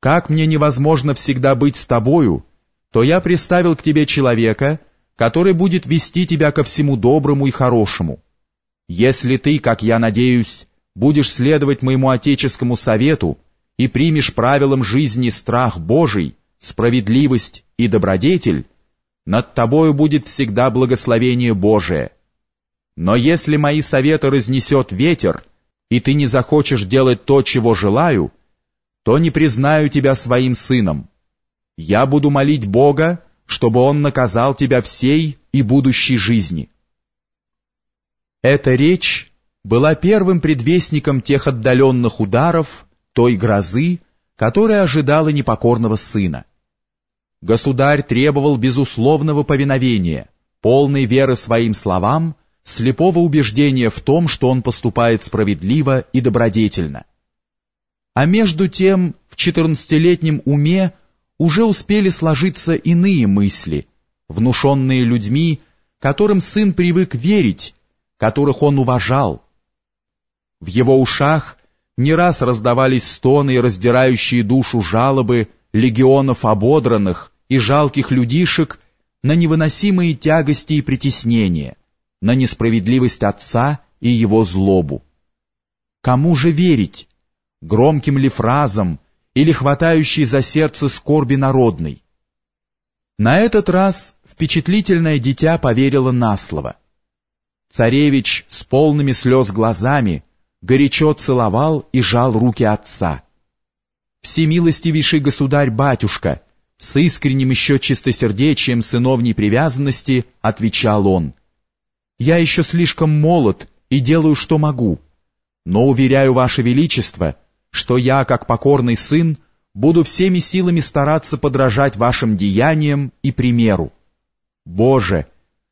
как мне невозможно всегда быть с тобою, то я приставил к тебе человека, который будет вести тебя ко всему доброму и хорошему. Если ты, как я надеюсь, будешь следовать моему отеческому совету и примешь правилам жизни страх Божий, справедливость и добродетель, над тобою будет всегда благословение Божие. Но если мои советы разнесет ветер, и ты не захочешь делать то, чего желаю, то не признаю тебя своим сыном. Я буду молить Бога, чтобы Он наказал тебя всей и будущей жизни». Эта речь была первым предвестником тех отдаленных ударов, той грозы, которая ожидала непокорного сына. Государь требовал безусловного повиновения, полной веры своим словам, слепого убеждения в том, что он поступает справедливо и добродетельно. А между тем в четырнадцатилетнем уме уже успели сложиться иные мысли, внушенные людьми, которым сын привык верить, которых он уважал. В его ушах не раз раздавались стоны раздирающие душу жалобы легионов ободранных и жалких людишек на невыносимые тягости и притеснения, на несправедливость отца и его злобу. Кому же верить? Громким ли фразам или хватающей за сердце скорби народной? На этот раз впечатлительное дитя поверило на слово. Царевич с полными слез глазами горячо целовал и жал руки отца. «Всемилостивейший государь-батюшка!» С искренним еще чистосердечием сыновней привязанности отвечал он. «Я еще слишком молод и делаю, что могу. Но уверяю, Ваше Величество, что я, как покорный сын, буду всеми силами стараться подражать вашим деяниям и примеру. Боже,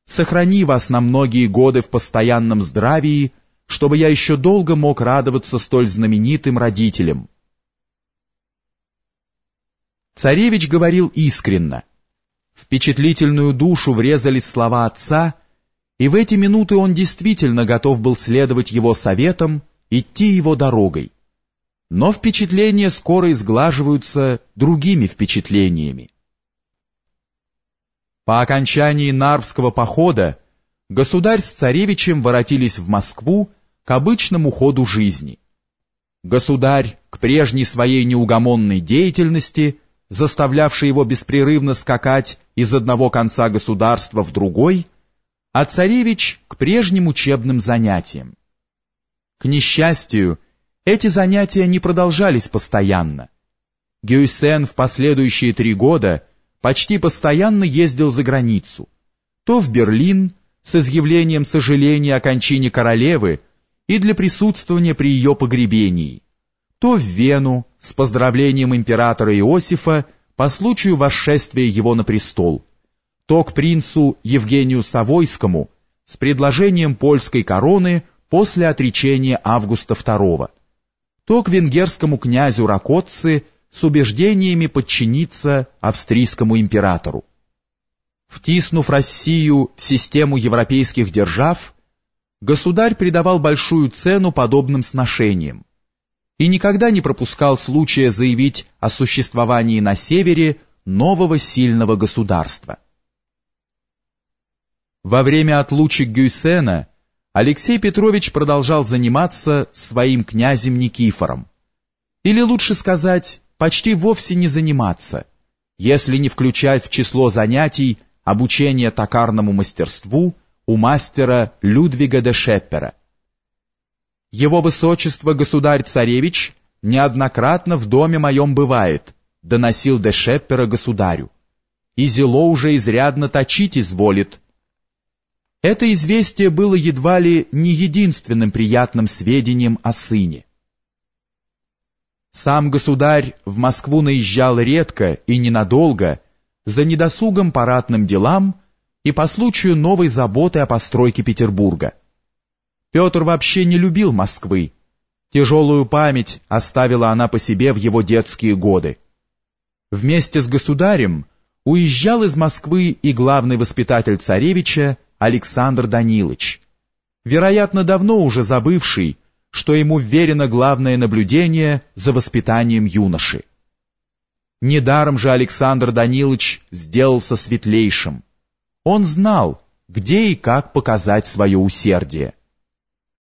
сохрани вас на многие годы в постоянном здравии, чтобы я еще долго мог радоваться столь знаменитым родителям». Царевич говорил искренно. Впечатлительную душу врезались слова отца, и в эти минуты он действительно готов был следовать его советам, идти его дорогой. Но впечатления скоро изглаживаются другими впечатлениями. По окончании Нарвского похода государь с царевичем воротились в Москву к обычному ходу жизни. Государь к прежней своей неугомонной деятельности – заставлявший его беспрерывно скакать из одного конца государства в другой, а царевич к прежним учебным занятиям. К несчастью, эти занятия не продолжались постоянно. Гюйсен в последующие три года почти постоянно ездил за границу, то в Берлин с изъявлением сожаления о кончине королевы и для присутствования при ее погребении, то в Вену с поздравлением императора Иосифа по случаю восшествия его на престол, то к принцу Евгению Савойскому с предложением польской короны после отречения Августа II, то к венгерскому князю Ракоцци с убеждениями подчиниться австрийскому императору. Втиснув Россию в систему европейских держав, государь придавал большую цену подобным сношениям, и никогда не пропускал случая заявить о существовании на севере нового сильного государства. Во время отлучек Гюйсена Алексей Петрович продолжал заниматься своим князем Никифором. Или лучше сказать, почти вовсе не заниматься, если не включать в число занятий обучение токарному мастерству у мастера Людвига де Шеппера – его высочество государь-царевич неоднократно в доме моем бывает, доносил де Шеппера государю. И зело уже изрядно точить изволит. Это известие было едва ли не единственным приятным сведением о сыне. Сам государь в Москву наезжал редко и ненадолго, за недосугом парадным делам и по случаю новой заботы о постройке Петербурга. Петр вообще не любил Москвы. Тяжелую память оставила она по себе в его детские годы. Вместе с государем уезжал из Москвы и главный воспитатель царевича Александр Данилович, вероятно, давно уже забывший, что ему верено главное наблюдение за воспитанием юноши. Недаром же Александр Данилович сделался светлейшим. Он знал, где и как показать свое усердие.